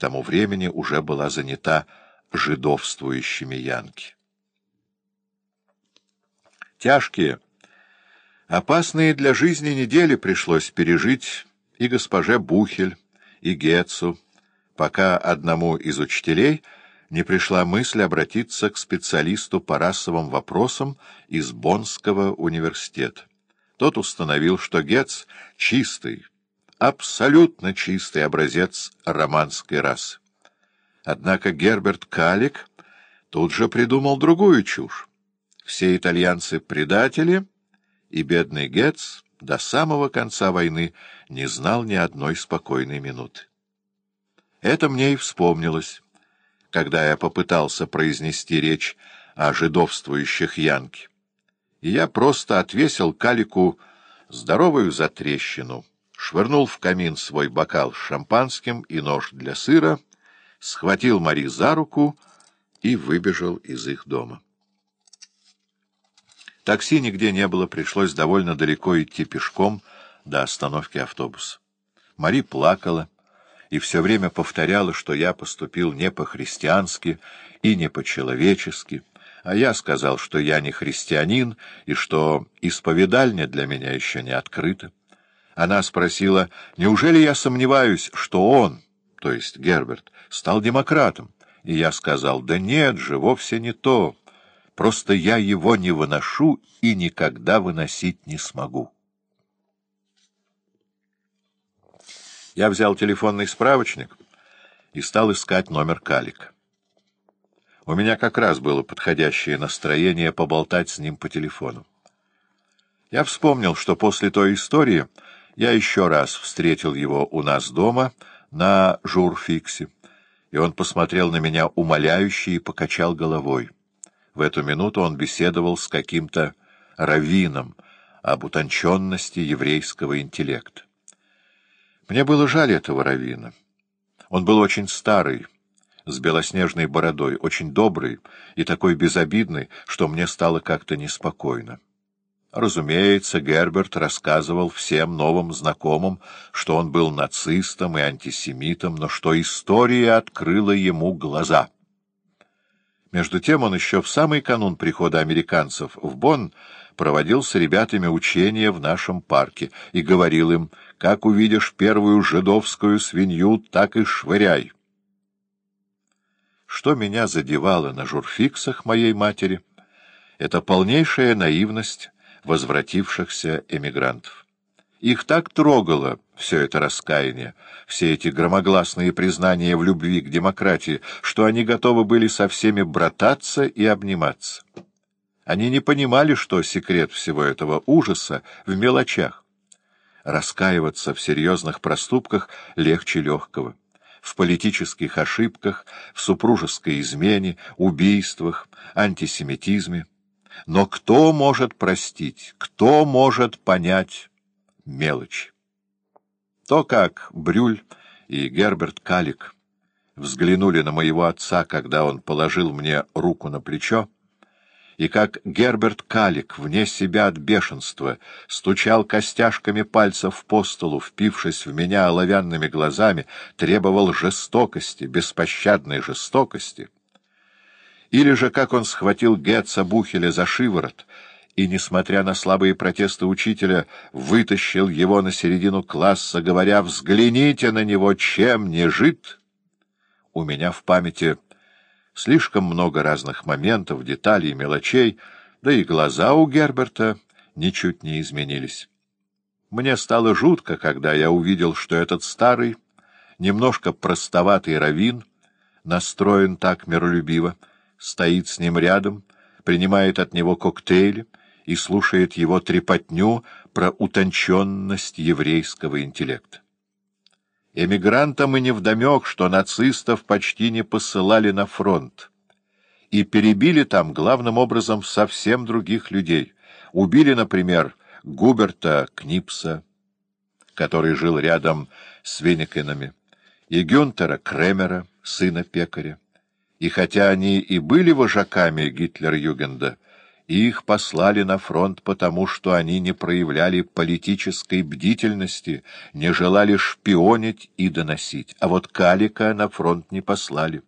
тому времени уже была занята жидовствующими янки. Тяжкие, опасные для жизни недели пришлось пережить и госпоже Бухель, и Гетцу, пока одному из учителей не пришла мысль обратиться к специалисту по расовым вопросам из Боннского университета. Тот установил, что Гетц — чистый, абсолютно чистый образец романской расы. Однако Герберт Калик тут же придумал другую чушь. Все итальянцы — предатели, и бедный Гетц до самого конца войны не знал ни одной спокойной минуты. Это мне и вспомнилось, когда я попытался произнести речь о жидовствующих Янке. И я просто отвесил Калику здоровую затрещину — швырнул в камин свой бокал с шампанским и нож для сыра, схватил Мари за руку и выбежал из их дома. Такси нигде не было, пришлось довольно далеко идти пешком до остановки автобуса. Мари плакала и все время повторяла, что я поступил не по-христиански и не по-человечески, а я сказал, что я не христианин и что исповедальня для меня еще не открыта. Она спросила, неужели я сомневаюсь, что он, то есть Герберт, стал демократом? И я сказал, да нет же, вовсе не то. Просто я его не выношу и никогда выносить не смогу. Я взял телефонный справочник и стал искать номер Калика. У меня как раз было подходящее настроение поболтать с ним по телефону. Я вспомнил, что после той истории я еще раз встретил его у нас дома на журфиксе, и он посмотрел на меня умоляюще и покачал головой. В эту минуту он беседовал с каким-то раввином об утонченности еврейского интеллекта. Мне было жаль этого раввина. Он был очень старый, с белоснежной бородой, очень добрый и такой безобидный, что мне стало как-то неспокойно. Разумеется, Герберт рассказывал всем новым знакомым, что он был нацистом и антисемитом, но что история открыла ему глаза. Между тем он еще в самый канун прихода американцев в Бонн проводил с ребятами учения в нашем парке и говорил им, как увидишь первую жидовскую свинью, так и швыряй. Что меня задевало на журфиксах моей матери, это полнейшая наивность, возвратившихся эмигрантов. Их так трогало все это раскаяние, все эти громогласные признания в любви к демократии, что они готовы были со всеми брататься и обниматься. Они не понимали, что секрет всего этого ужаса в мелочах. Раскаиваться в серьезных проступках легче легкого. В политических ошибках, в супружеской измене, убийствах, антисемитизме. Но кто может простить, кто может понять мелочь? То, как Брюль и Герберт Калик взглянули на моего отца, когда он положил мне руку на плечо, и как Герберт Калик, вне себя от бешенства, стучал костяшками пальцев по столу, впившись в меня оловянными глазами, требовал жестокости, беспощадной жестокости — или же как он схватил Гетца Бухеля за шиворот и, несмотря на слабые протесты учителя, вытащил его на середину класса, говоря «Взгляните на него, чем не жит!» У меня в памяти слишком много разных моментов, деталей, мелочей, да и глаза у Герберта ничуть не изменились. Мне стало жутко, когда я увидел, что этот старый, немножко простоватый равин настроен так миролюбиво, стоит с ним рядом, принимает от него коктейли и слушает его трепотню про утонченность еврейского интеллекта. Эмигрантам и невдомек, что нацистов почти не посылали на фронт, и перебили там главным образом совсем других людей. Убили, например, Губерта Книпса, который жил рядом с Винникенами, и Гюнтера Кремера, сына пекаря и хотя они и были вожаками Гитлер-Югенда, Их послали на фронт потому, что они не проявляли политической бдительности, не желали шпионить и доносить. А вот Калика на фронт не послали.